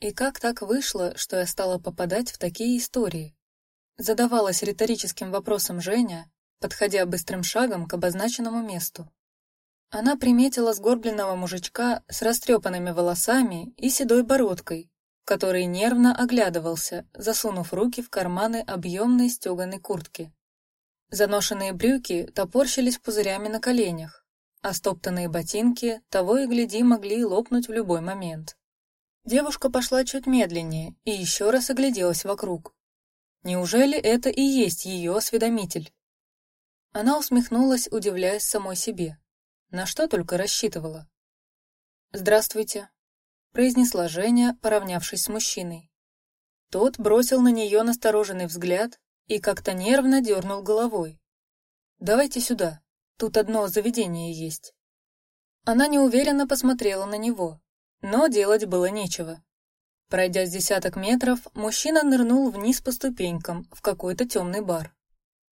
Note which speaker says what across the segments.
Speaker 1: И как так вышло, что я стала попадать в такие истории? Задавалась риторическим вопросом Женя, подходя быстрым шагом к обозначенному месту. Она приметила сгорбленного мужичка с растрепанными волосами и седой бородкой, который нервно оглядывался, засунув руки в карманы объемной стеганой куртки. Заношенные брюки топорщились пузырями на коленях, а стоптанные ботинки того и гляди могли лопнуть в любой момент. Девушка пошла чуть медленнее и еще раз огляделась вокруг. Неужели это и есть ее осведомитель? Она усмехнулась, удивляясь самой себе. На что только рассчитывала. Здравствуйте, произнесла Женя, поравнявшись с мужчиной. Тот бросил на нее настороженный взгляд и как-то нервно дернул головой. Давайте сюда. Тут одно заведение есть. Она неуверенно посмотрела на него. Но делать было нечего. Пройдя с десяток метров, мужчина нырнул вниз по ступенькам в какой-то темный бар.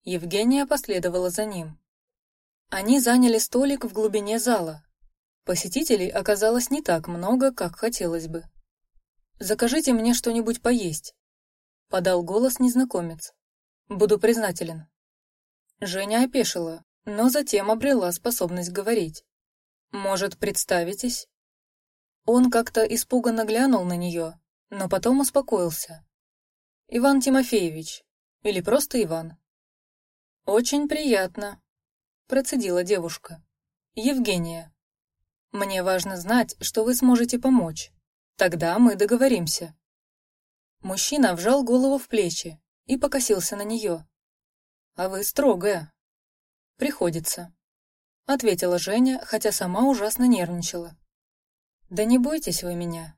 Speaker 1: Евгения последовала за ним. Они заняли столик в глубине зала. Посетителей оказалось не так много, как хотелось бы. Закажите мне что-нибудь поесть, подал голос незнакомец. Буду признателен. Женя опешила, но затем обрела способность говорить. Может, представитесь? Он как-то испуганно глянул на нее, но потом успокоился. Иван Тимофеевич, или просто Иван. Очень приятно, процедила девушка. Евгения, мне важно знать, что вы сможете помочь. Тогда мы договоримся. Мужчина вжал голову в плечи и покосился на нее. А вы строгая. Приходится, ответила Женя, хотя сама ужасно нервничала. Да не бойтесь вы меня.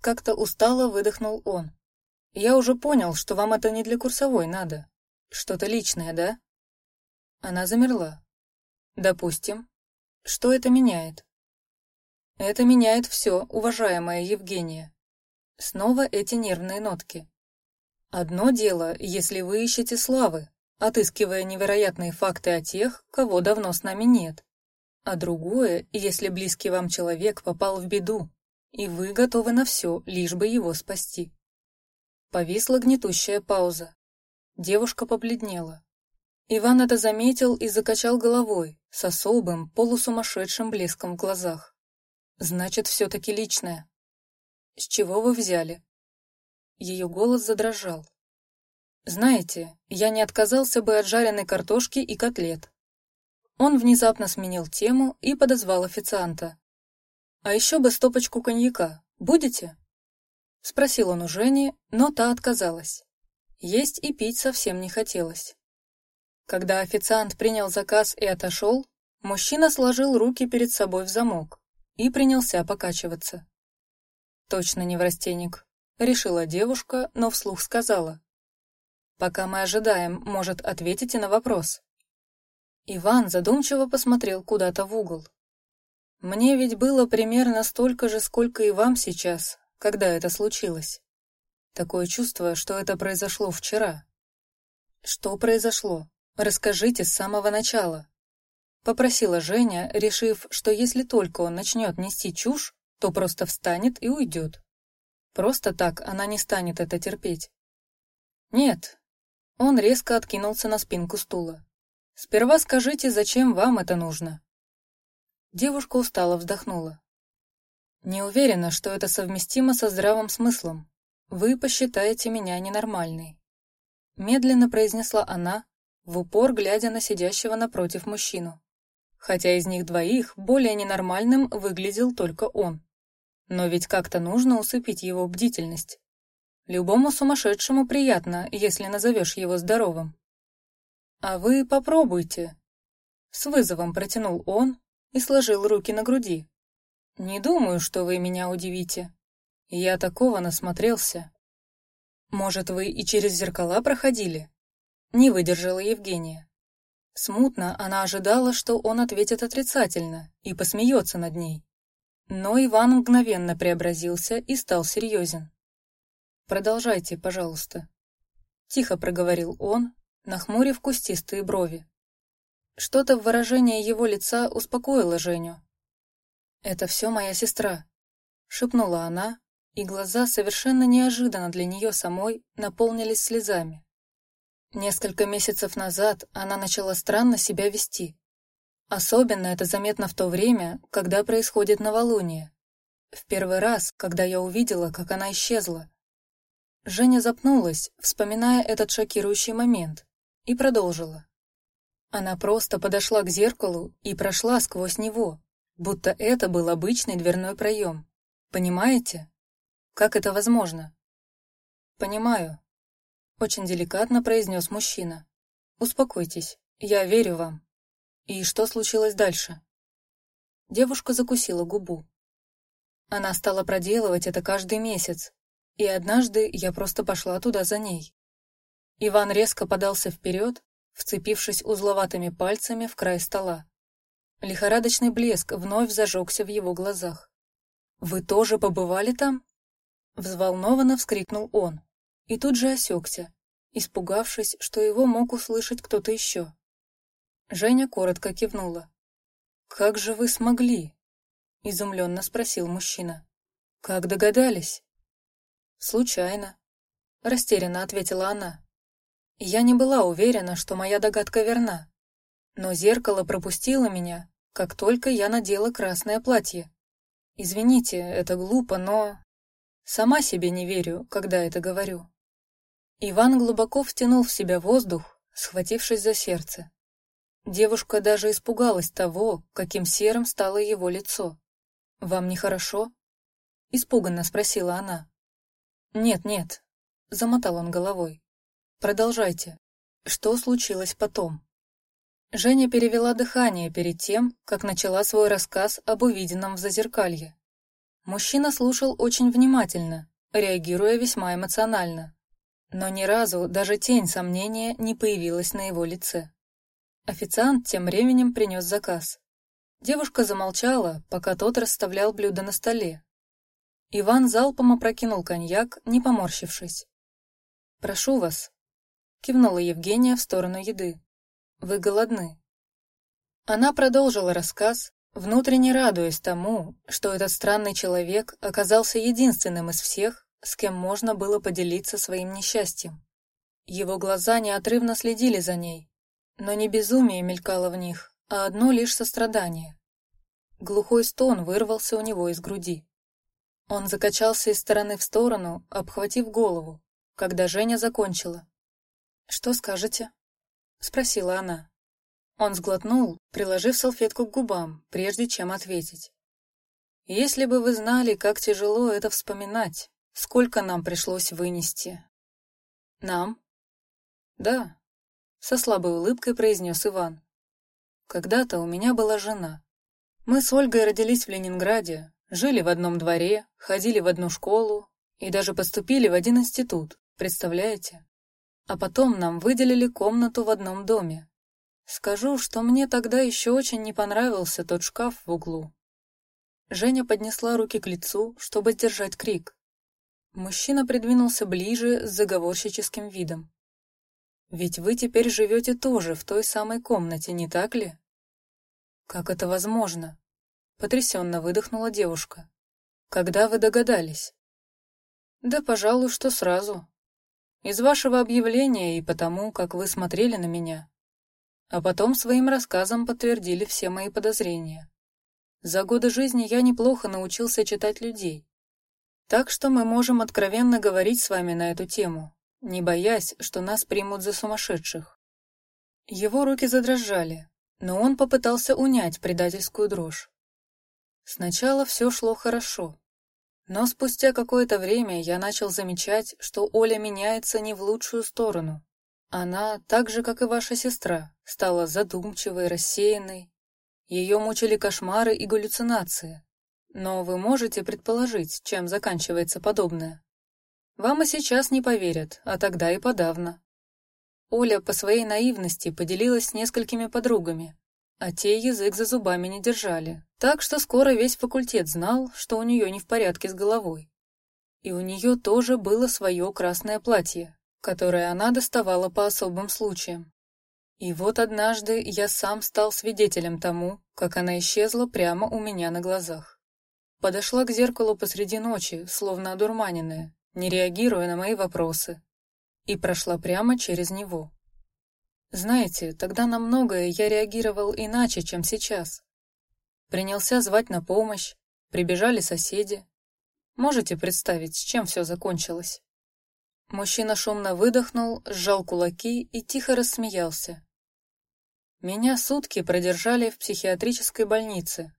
Speaker 1: Как-то устало выдохнул он. Я уже понял, что вам это не для курсовой надо. Что-то личное, да? Она замерла. Допустим. Что это меняет? Это меняет все, уважаемая Евгения. Снова эти нервные нотки. Одно дело, если вы ищете славы, отыскивая невероятные факты о тех, кого давно с нами нет а другое, если близкий вам человек попал в беду, и вы готовы на все, лишь бы его спасти. Повисла гнетущая пауза. Девушка побледнела. Иван это заметил и закачал головой с особым полусумасшедшим блеском в глазах. Значит, все-таки личное. С чего вы взяли? Ее голос задрожал. Знаете, я не отказался бы от жареной картошки и котлет, он внезапно сменил тему и подозвал официанта. А еще бы стопочку коньяка. Будете? Спросил он у Жени, но та отказалась. Есть и пить совсем не хотелось. Когда официант принял заказ и отошел, мужчина сложил руки перед собой в замок и принялся покачиваться. Точно не в растенник, решила девушка, но вслух сказала: "Пока мы ожидаем, может, ответите на вопрос?" Иван задумчиво посмотрел куда-то в угол. Мне ведь было примерно столько же, сколько и вам сейчас, когда это случилось. Такое чувство, что это произошло вчера. Что произошло? Расскажите с самого начала. Попросила Женя, решив, что если только он начнет нести чушь, то просто встанет и уйдет. Просто так она не станет это терпеть. Нет. Он резко откинулся на спинку стула. Сперва скажите, зачем вам это нужно? Девушка устало вздохнула. Не уверена, что это совместимо со здравым смыслом. Вы посчитаете меня ненормальной. Медленно произнесла она, в упор глядя на сидящего напротив мужчину. Хотя из них двоих более ненормальным выглядел только он. Но ведь как-то нужно усыпить его бдительность. Любому сумасшедшему приятно, если назовешь его здоровым. А вы попробуйте. С вызовом протянул он и сложил руки на груди. Не думаю, что вы меня удивите. Я такого насмотрелся. Может, вы и через зеркала проходили? Не выдержала Евгения. Смутно она ожидала, что он ответит отрицательно и посмеется над ней. Но Иван мгновенно преобразился и стал серьезен. Продолжайте, пожалуйста. Тихо проговорил он, нахмурив кустистые брови. Что-то в выражении его лица успокоило Женю. Это все моя сестра, шепнула она, и глаза совершенно неожиданно для нее самой наполнились слезами. Несколько месяцев назад она начала странно себя вести. Особенно это заметно в то время, когда происходит новолуние. В первый раз, когда я увидела, как она исчезла. Женя запнулась, вспоминая этот шокирующий момент, и продолжила. Она просто подошла к зеркалу и прошла сквозь него, будто это был обычный дверной проем. Понимаете? Как это возможно? Понимаю. Очень деликатно произнес мужчина. Успокойтесь, я верю вам. И что случилось дальше? Девушка закусила губу. Она стала проделывать это каждый месяц, и однажды я просто пошла туда за ней. Иван резко подался вперед, вцепившись узловатыми пальцами в край стола. Лихорадочный блеск вновь зажегся в его глазах. Вы тоже побывали там? Взволнованно вскрикнул он и тут же осекся, испугавшись, что его мог услышать кто-то еще. Женя коротко кивнула. Как же вы смогли? изумленно спросил мужчина. Как догадались? Случайно, растерянно ответила она. Я не была уверена, что моя догадка верна, но зеркало пропустило меня, как только я надела красное платье. Извините, это глупо, но сама себе не верю, когда это говорю. Иван глубоко втянул в себя воздух, схватившись за сердце. Девушка даже испугалась того, каким серым стало его лицо. Вам нехорошо? испуганно спросила она. Нет, нет, замотал он головой. Продолжайте. Что случилось потом? Женя перевела дыхание перед тем, как начала свой рассказ об увиденном в зазеркалье. Мужчина слушал очень внимательно, реагируя весьма эмоционально, но ни разу даже тень сомнения не появилась на его лице. Официант тем временем принес заказ. Девушка замолчала, пока тот расставлял блюда на столе. Иван залпом опрокинул коньяк, не поморщившись. Прошу вас, кивнула Евгения в сторону еды. Вы голодны? Она продолжила рассказ, внутренне радуясь тому, что этот странный человек оказался единственным из всех, с кем можно было поделиться своим несчастьем. Его глаза неотрывно следили за ней, но не безумие мелькало в них, а одно лишь сострадание. Глухой стон вырвался у него из груди. Он закачался из стороны в сторону, обхватив голову, когда Женя закончила. Что скажете? спросила она. Он сглотнул, приложив салфетку к губам, прежде чем ответить. Если бы вы знали, как тяжело это вспоминать, сколько нам пришлось вынести. Нам? Да, со слабой улыбкой произнес Иван. Когда-то у меня была жена. Мы с Ольгой родились в Ленинграде, жили в одном дворе, ходили в одну школу и даже поступили в один институт. Представляете? А потом нам выделили комнату в одном доме. Скажу, что мне тогда еще очень не понравился тот шкаф в углу. Женя поднесла руки к лицу, чтобы сдержать крик. Мужчина придвинулся ближе с заговорщическим видом. Ведь вы теперь живете тоже в той самой комнате, не так ли? Как это возможно? Потрясенно выдохнула девушка. Когда вы догадались? Да, пожалуй, что сразу. Из вашего объявления и потому, как вы смотрели на меня. А потом своим рассказом подтвердили все мои подозрения. За годы жизни я неплохо научился читать людей. Так что мы можем откровенно говорить с вами на эту тему, не боясь, что нас примут за сумасшедших. Его руки задрожали, но он попытался унять предательскую дрожь. Сначала все шло хорошо, но спустя какое-то время я начал замечать, что Оля меняется не в лучшую сторону. Она, так же как и ваша сестра, стала задумчивой, рассеянной. Ее мучили кошмары и галлюцинации. Но вы можете предположить, чем заканчивается подобное? Вам и сейчас не поверят, а тогда и подавно. Оля по своей наивности поделилась с несколькими подругами, а те язык за зубами не держали, так что скоро весь факультет знал, что у нее не в порядке с головой. И у нее тоже было свое красное платье, которое она доставала по особым случаям. И вот однажды я сам стал свидетелем тому, как она исчезла прямо у меня на глазах. Подошла к зеркалу посреди ночи, словно одурманенная, не реагируя на мои вопросы, и прошла прямо через него. Знаете, тогда на многое я реагировал иначе, чем сейчас. Принялся звать на помощь, прибежали соседи. Можете представить, с чем все закончилось? Мужчина шумно выдохнул, сжал кулаки и тихо рассмеялся. Меня сутки продержали в психиатрической больнице,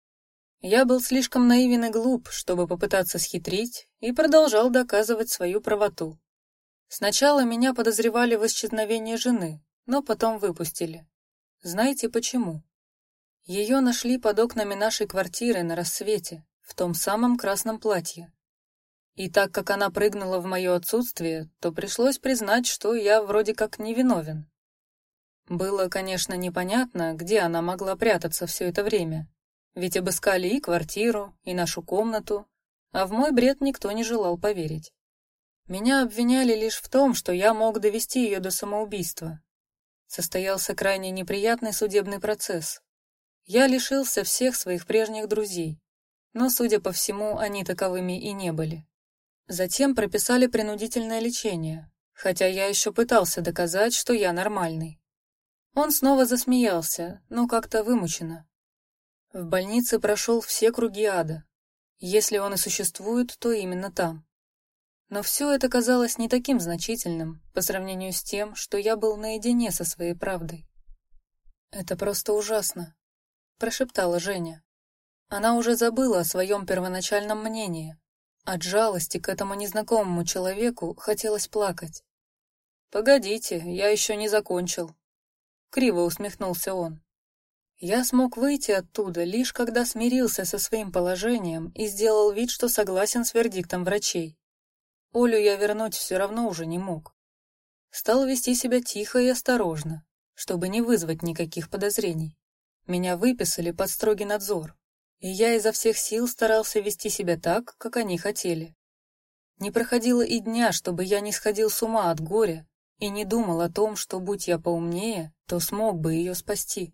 Speaker 1: я был слишком наивен и глуп, чтобы попытаться схитрить, и продолжал доказывать свою правоту. Сначала меня подозревали в исчезновении жены, но потом выпустили. Знаете почему? Ее нашли под окнами нашей квартиры на рассвете, в том самом красном платье. И так как она прыгнула в мое отсутствие, то пришлось признать, что я вроде как невиновен. Было, конечно, непонятно, где она могла прятаться все это время, ведь обыскали и квартиру, и нашу комнату, а в мой бред никто не желал поверить. Меня обвиняли лишь в том, что я мог довести ее до самоубийства. Состоялся крайне неприятный судебный процесс. Я лишился всех своих прежних друзей, но, судя по всему, они таковыми и не были. Затем прописали принудительное лечение, хотя я еще пытался доказать, что я нормальный. Он снова засмеялся, но как-то вымученно. В больнице прошел все круги ада. Если он и существует, то именно там. Но все это казалось не таким значительным по сравнению с тем, что я был наедине со своей правдой. Это просто ужасно, прошептала Женя. Она уже забыла о своем первоначальном мнении. От жалости к этому незнакомому человеку хотелось плакать. Погодите, я еще не закончил. Криво усмехнулся он. Я смог выйти оттуда лишь когда смирился со своим положением и сделал вид, что согласен с вердиктом врачей. Олю я вернуть все равно уже не мог. Стал вести себя тихо и осторожно, чтобы не вызвать никаких подозрений. Меня выписали под строгий надзор, и я изо всех сил старался вести себя так, как они хотели. Не проходило и дня, чтобы я не сходил с ума от горя и не думал о том, что будь я поумнее, то смог бы ее спасти.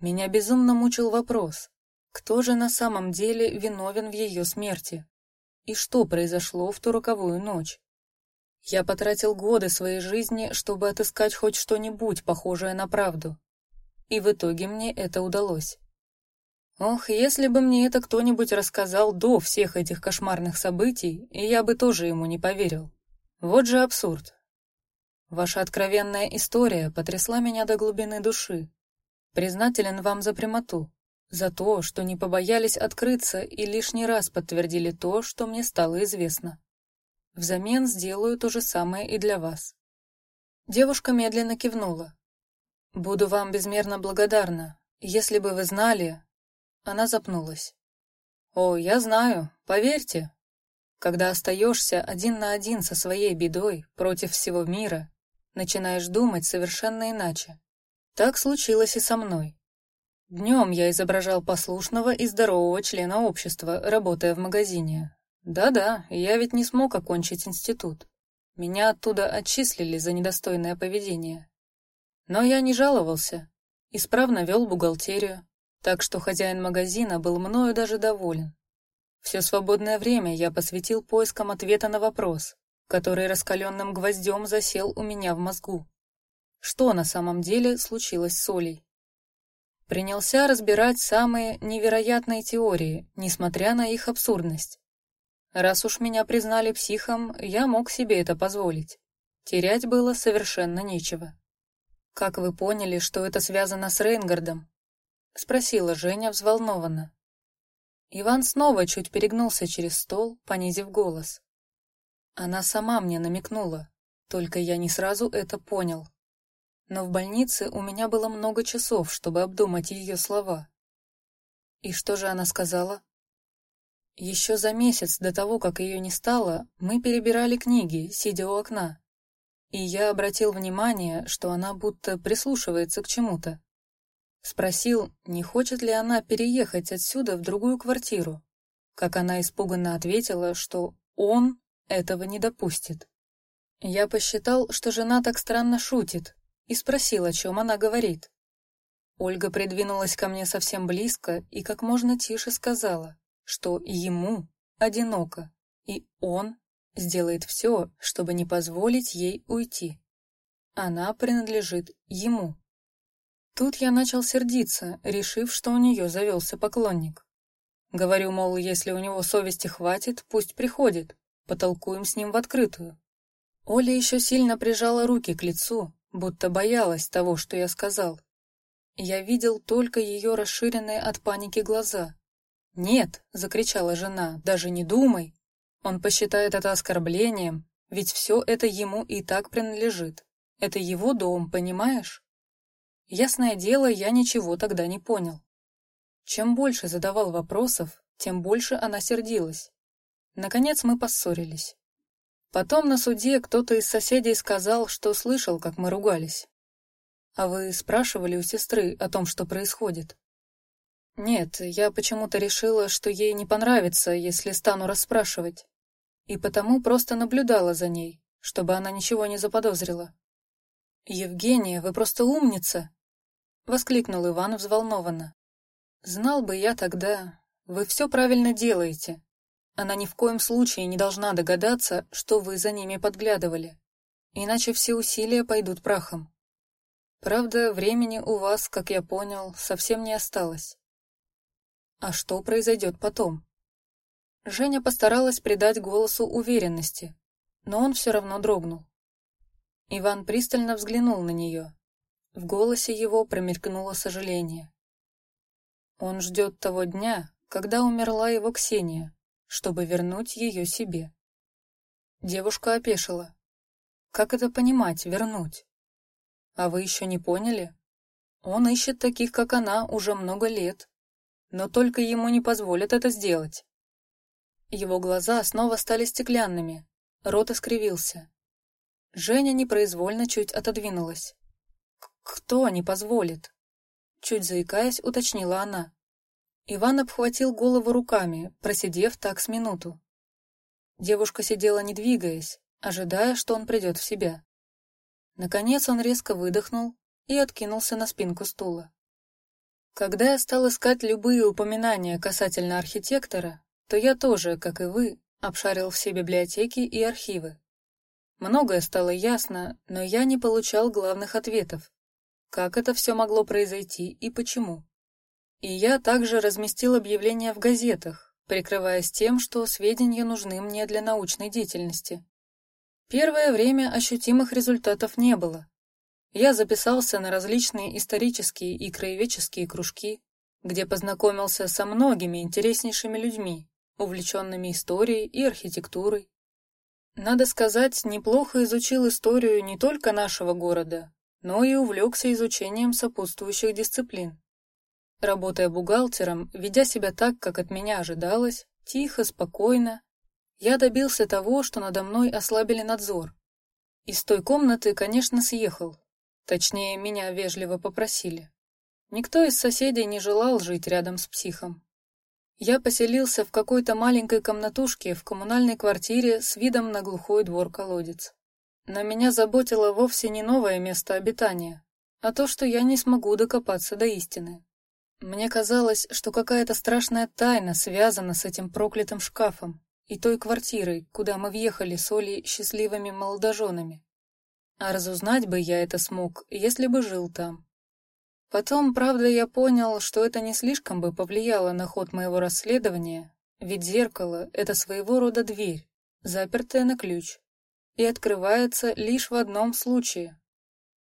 Speaker 1: Меня безумно мучил вопрос, кто же на самом деле виновен в ее смерти? И что произошло в ту роковую ночь? Я потратил годы своей жизни, чтобы отыскать хоть что-нибудь похожее на правду. И в итоге мне это удалось. Ох, если бы мне это кто-нибудь рассказал до всех этих кошмарных событий, я бы тоже ему не поверил. Вот же абсурд. Ваша откровенная история потрясла меня до глубины души. Признателен вам за прямоту, за то, что не побоялись открыться и лишний раз подтвердили то, что мне стало известно. Взамен сделаю то же самое и для вас. Девушка медленно кивнула. Буду вам безмерно благодарна. Если бы вы знали, она запнулась. О, я знаю, поверьте. Когда остаешься один на один со своей бедой против всего мира, начинаешь думать совершенно иначе. Так случилось и со мной. Днем я изображал послушного и здорового члена общества, работая в магазине. Да-да, я ведь не смог окончить институт. Меня оттуда отчислили за недостойное поведение. Но я не жаловался, исправно вел бухгалтерию, так что хозяин магазина был мною даже доволен. Все свободное время я посвятил поискам ответа на вопрос, который раскаленным гвоздем засел у меня в мозгу что на самом деле случилось с Олей. Принялся разбирать самые невероятные теории, несмотря на их абсурдность. Раз уж меня признали психом, я мог себе это позволить. Терять было совершенно нечего. Как вы поняли, что это связано с Рейнгардом? спросила Женя взволнованно. Иван снова чуть перегнулся через стол, понизив голос. Она сама мне намекнула, только я не сразу это понял но в больнице у меня было много часов, чтобы обдумать ее слова. И что же она сказала? Еще за месяц до того, как ее не стало, мы перебирали книги, сидя у окна, и я обратил внимание, что она будто прислушивается к чему-то. Спросил, не хочет ли она переехать отсюда в другую квартиру. Как она испуганно ответила, что он этого не допустит. Я посчитал, что жена так странно шутит, и спросил, о чем она говорит. Ольга придвинулась ко мне совсем близко и как можно тише сказала: что ему одиноко, и он сделает все, чтобы не позволить ей уйти. Она принадлежит ему. Тут я начал сердиться, решив, что у нее завелся поклонник. Говорю, мол, если у него совести хватит, пусть приходит, потолкуем с ним в открытую. Оля еще сильно прижала руки к лицу, будто боялась того, что я сказал. Я видел только ее расширенные от паники глаза. «Нет!» — закричала жена, — «даже не думай! Он посчитает это оскорблением, ведь все это ему и так принадлежит. Это его дом, понимаешь?» Ясное дело, я ничего тогда не понял. Чем больше задавал вопросов, тем больше она сердилась. Наконец мы поссорились. Потом на суде кто-то из соседей сказал, что слышал, как мы ругались. А вы спрашивали у сестры о том, что происходит? Нет, я почему-то решила, что ей не понравится, если стану расспрашивать. И потому просто наблюдала за ней, чтобы она ничего не заподозрила. Евгения, вы просто умница, воскликнул Иван взволнованно. Знал бы я тогда, вы все правильно делаете. Она ни в коем случае не должна догадаться, что вы за ними подглядывали, иначе все усилия пойдут прахом. Правда, времени у вас, как я понял, совсем не осталось. А что произойдет потом? Женя постаралась придать голосу уверенности, но он все равно дрогнул. Иван пристально взглянул на нее. В голосе его промелькнуло сожаление. Он ждет того дня, когда умерла его Ксения, чтобы вернуть ее себе. Девушка опешила. Как это понимать, вернуть? А вы еще не поняли? Он ищет таких, как она, уже много лет. Но только ему не позволят это сделать. Его глаза снова стали стеклянными, рот искривился. Женя непроизвольно чуть отодвинулась. «Кто не позволит?» Чуть заикаясь, уточнила она. Иван обхватил голову руками, просидев так с минуту. Девушка сидела не двигаясь, ожидая, что он придет в себя. Наконец он резко выдохнул и откинулся на спинку стула. Когда я стал искать любые упоминания касательно архитектора, то я тоже, как и вы, обшарил все библиотеки и архивы. Многое стало ясно, но я не получал главных ответов. Как это все могло произойти и почему? И я также разместил объявления в газетах, прикрываясь тем, что сведения нужны мне для научной деятельности. Первое время ощутимых результатов не было. Я записался на различные исторические и краеведческие кружки, где познакомился со многими интереснейшими людьми, увлеченными историей и архитектурой. Надо сказать, неплохо изучил историю не только нашего города, но и увлекся изучением сопутствующих дисциплин. Работая бухгалтером, ведя себя так, как от меня ожидалось, тихо, спокойно, я добился того, что надо мной ослабили надзор. Из той комнаты, конечно, съехал. Точнее, меня вежливо попросили. Никто из соседей не желал жить рядом с психом. Я поселился в какой-то маленькой комнатушке в коммунальной квартире с видом на глухой двор-колодец. Но меня заботило вовсе не новое место обитания, а то, что я не смогу докопаться до истины. Мне казалось, что какая-то страшная тайна связана с этим проклятым шкафом, и той квартирой, куда мы въехали с Олей счастливыми молодоженами. А разузнать бы я это смог, если бы жил там. Потом, правда, я понял, что это не слишком бы повлияло на ход моего расследования, ведь зеркало — это своего рода дверь, запертая на ключ, и открывается лишь в одном случае.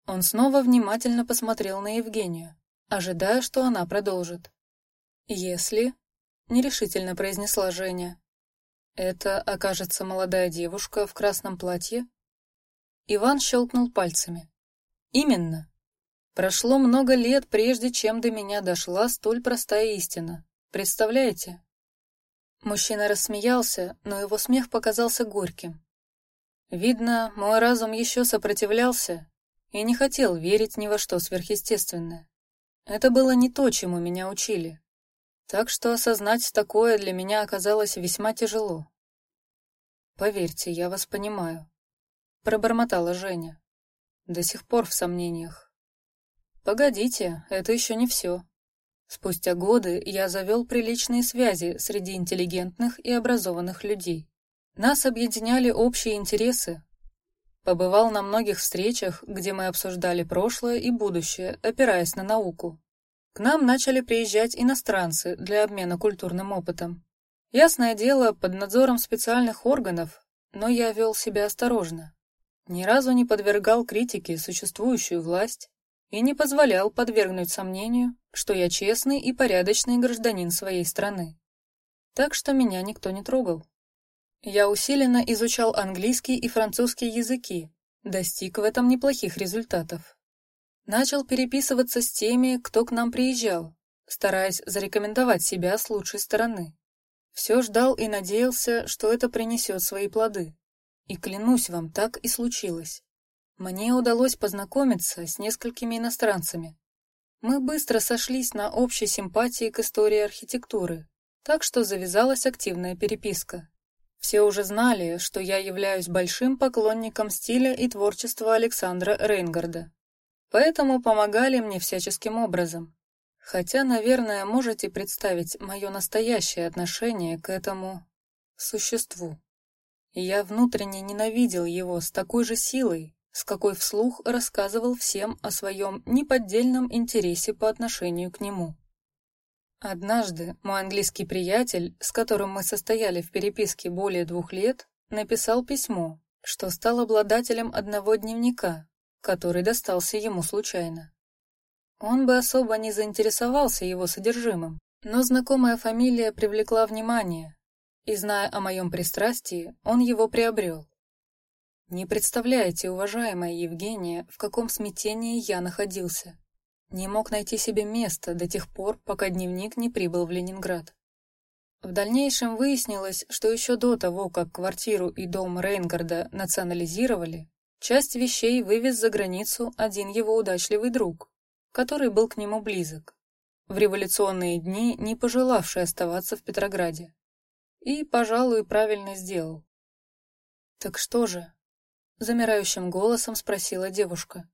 Speaker 1: Он снова внимательно посмотрел на Евгению, ожидая, что она продолжит. «Если...» — нерешительно произнесла Женя. Это окажется молодая девушка в красном платье? Иван щелкнул пальцами. Именно. Прошло много лет, прежде чем до меня дошла столь простая истина. Представляете? Мужчина рассмеялся, но его смех показался горьким. Видно, мой разум еще сопротивлялся и не хотел верить ни во что сверхъестественное. Это было не то, чему меня учили. Так что осознать такое для меня оказалось весьма тяжело. Поверьте, я вас понимаю, пробормотала Женя. До сих пор в сомнениях. Погодите, это еще не все. Спустя годы я завел приличные связи среди интеллигентных и образованных людей. Нас объединяли общие интересы. Побывал на многих встречах, где мы обсуждали прошлое и будущее, опираясь на науку. К нам начали приезжать иностранцы для обмена культурным опытом. Ясное дело, под надзором специальных органов, но я вел себя осторожно. Ни разу не подвергал критике существующую власть и не позволял подвергнуть сомнению, что я честный и порядочный гражданин своей страны. Так что меня никто не трогал. Я усиленно изучал английский и французский языки, достиг в этом неплохих результатов. Начал переписываться с теми, кто к нам приезжал, стараясь зарекомендовать себя с лучшей стороны. Все ждал и надеялся, что это принесет свои плоды. И клянусь вам, так и случилось. Мне удалось познакомиться с несколькими иностранцами. Мы быстро сошлись на общей симпатии к истории архитектуры, так что завязалась активная переписка. Все уже знали, что я являюсь большим поклонником стиля и творчества Александра Рейнгарда. Поэтому помогали мне всяческим образом. Хотя, наверное, можете представить мое настоящее отношение к этому существу. Я внутренне ненавидел его с такой же силой, с какой вслух рассказывал всем о своем неподдельном интересе по отношению к нему. Однажды мой английский приятель, с которым мы состояли в переписке более двух лет, написал письмо, что стал обладателем одного дневника, который достался ему случайно. Он бы особо не заинтересовался его содержимым, но знакомая фамилия привлекла внимание, и зная о моем пристрастии, он его приобрел. Не представляете, уважаемая Евгения, в каком смятении я находился. Не мог найти себе места до тех пор, пока дневник не прибыл в Ленинград. В дальнейшем выяснилось, что еще до того, как квартиру и дом Рейнгарда национализировали, часть вещей вывез за границу один его удачливый друг, который был к нему близок, в революционные дни не пожелавший оставаться в Петрограде. И, пожалуй, правильно сделал. Так что же? замирающим голосом спросила девушка.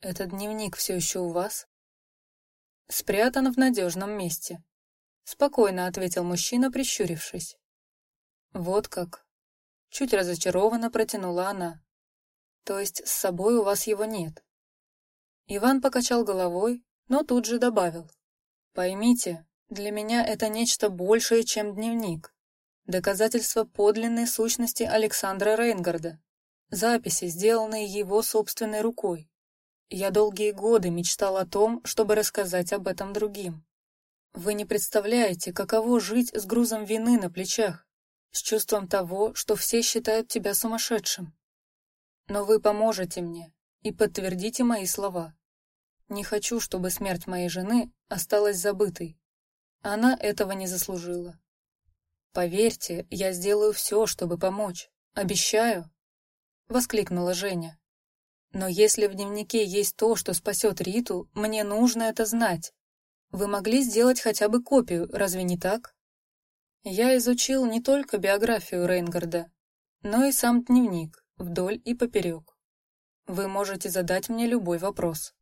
Speaker 1: Этот дневник все еще у вас? Спрятан в надежном месте. Спокойно ответил мужчина, прищурившись. Вот как. Чуть разочарованно протянула она. То есть с собой у вас его нет? Иван покачал головой, но тут же добавил: поймите, для меня это нечто большее, чем дневник. Доказательство подлинной сущности Александра Рейнгарда. Записи, сделанные его собственной рукой. Я долгие годы мечтал о том, чтобы рассказать об этом другим. Вы не представляете, каково жить с грузом вины на плечах, с чувством того, что все считают тебя сумасшедшим. Но вы поможете мне и подтвердите мои слова. Не хочу, чтобы смерть моей жены осталась забытой. Она этого не заслужила. Поверьте, я сделаю все, чтобы помочь. Обещаю, воскликнула Женя. Но если в дневнике есть то, что спасет Риту, мне нужно это знать. Вы могли сделать хотя бы копию, разве не так? Я изучил не только биографию Рейнгарда, но и сам дневник вдоль и поперек. Вы можете задать мне любой вопрос.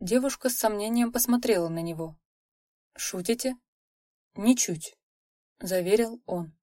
Speaker 1: Девушка с сомнением посмотрела на него. Шутите? Ничуть, заверил он.